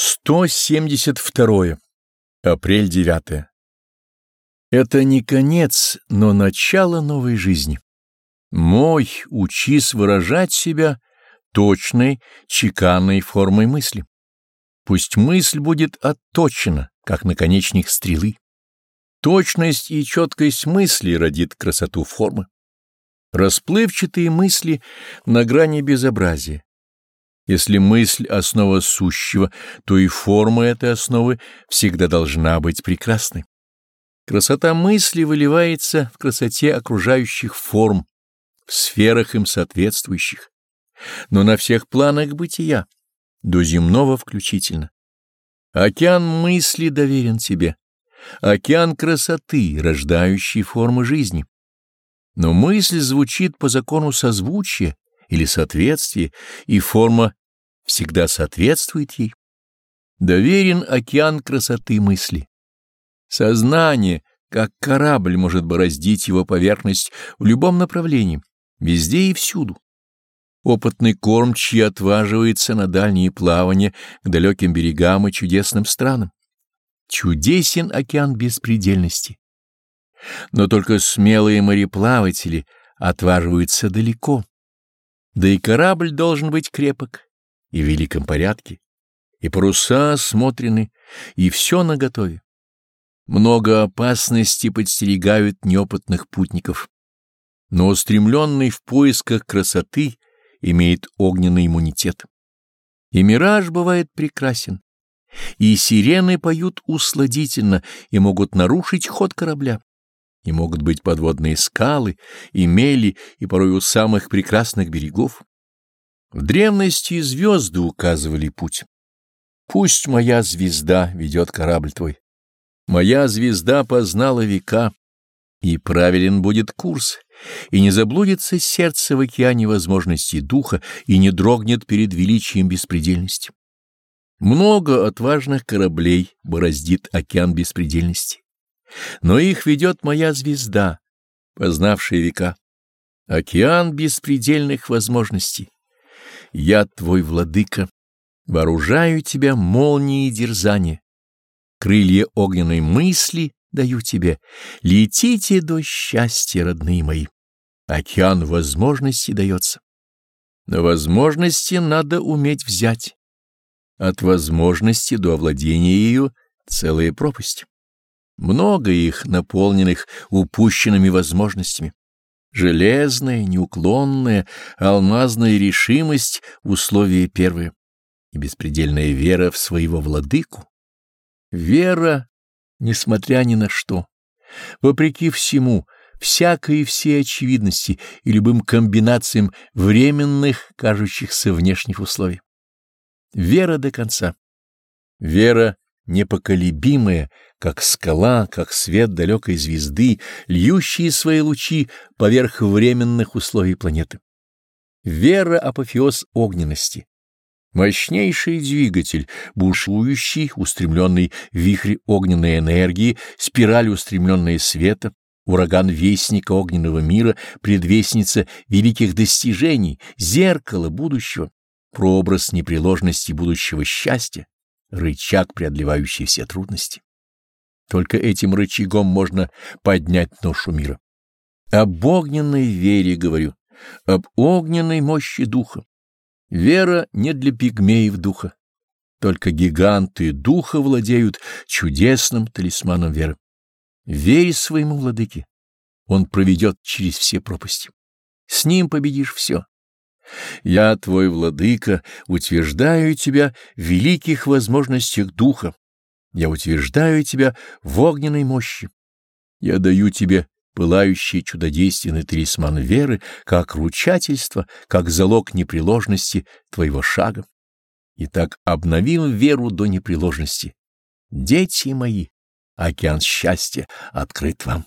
172. Апрель 9. Это не конец, но начало новой жизни. Мой, учись выражать себя точной, чеканной формой мысли. Пусть мысль будет отточена, как наконечник стрелы. Точность и четкость мысли родит красоту формы. Расплывчатые мысли на грани безобразия если мысль — основа сущего, то и форма этой основы всегда должна быть прекрасной. Красота мысли выливается в красоте окружающих форм, в сферах им соответствующих, но на всех планах бытия, до земного включительно. Океан мысли доверен тебе, океан красоты, рождающий формы жизни. Но мысль звучит по закону созвучия или соответствия, и форма всегда соответствует ей. Доверен океан красоты мысли. Сознание, как корабль, может бороздить его поверхность в любом направлении, везде и всюду. Опытный кормчий отваживается на дальние плавания к далеким берегам и чудесным странам. Чудесен океан беспредельности. Но только смелые мореплаватели отваживаются далеко. Да и корабль должен быть крепок и в великом порядке, и паруса осмотрены, и все наготове. Много опасностей подстерегают неопытных путников, но устремленный в поисках красоты имеет огненный иммунитет. И мираж бывает прекрасен, и сирены поют усладительно и могут нарушить ход корабля. И могут быть подводные скалы, и мели, и порой у самых прекрасных берегов. В древности звезды указывали путь. Пусть моя звезда ведет корабль твой. Моя звезда познала века, и правилен будет курс, и не заблудится сердце в океане возможностей духа, и не дрогнет перед величием беспредельности. Много отважных кораблей бороздит океан беспредельности, но их ведет моя звезда, познавшая века. Океан беспредельных возможностей я твой владыка, вооружаю тебя молнией дерзания. Крылья огненной мысли даю тебе. Летите до счастья, родные мои. Океан возможностей дается. Но возможности надо уметь взять. От возможности до овладения ее целая пропасть. Много их, наполненных упущенными возможностями. Железная, неуклонная, алмазная решимость — условие первое, и беспредельная вера в своего владыку. Вера, несмотря ни на что, вопреки всему, всякой всей очевидности и любым комбинациям временных, кажущихся внешних условий. Вера до конца. Вера непоколебимая, как скала, как свет далекой звезды, льющие свои лучи поверх временных условий планеты. Вера — апофеоз огненности, мощнейший двигатель, бушующий, устремленный вихрь огненной энергии, спираль устремленная света, ураган вестника огненного мира, предвестница великих достижений, зеркало будущего, прообраз непреложности будущего счастья, рычаг, преодолевающий все трудности. Только этим рычагом можно поднять ношу мира. Об огненной вере говорю, об огненной мощи духа. Вера не для пигмеев духа. Только гиганты духа владеют чудесным талисманом веры. Верь своему владыке. Он проведет через все пропасти. С ним победишь все. Я, твой владыка, утверждаю тебя в великих возможностях духа. Я утверждаю тебя в огненной мощи. Я даю тебе пылающий чудодейственный талисман веры, как ручательство, как залог непреложности твоего шага. Итак, обновим веру до непреложности. Дети мои, океан счастья открыт вам.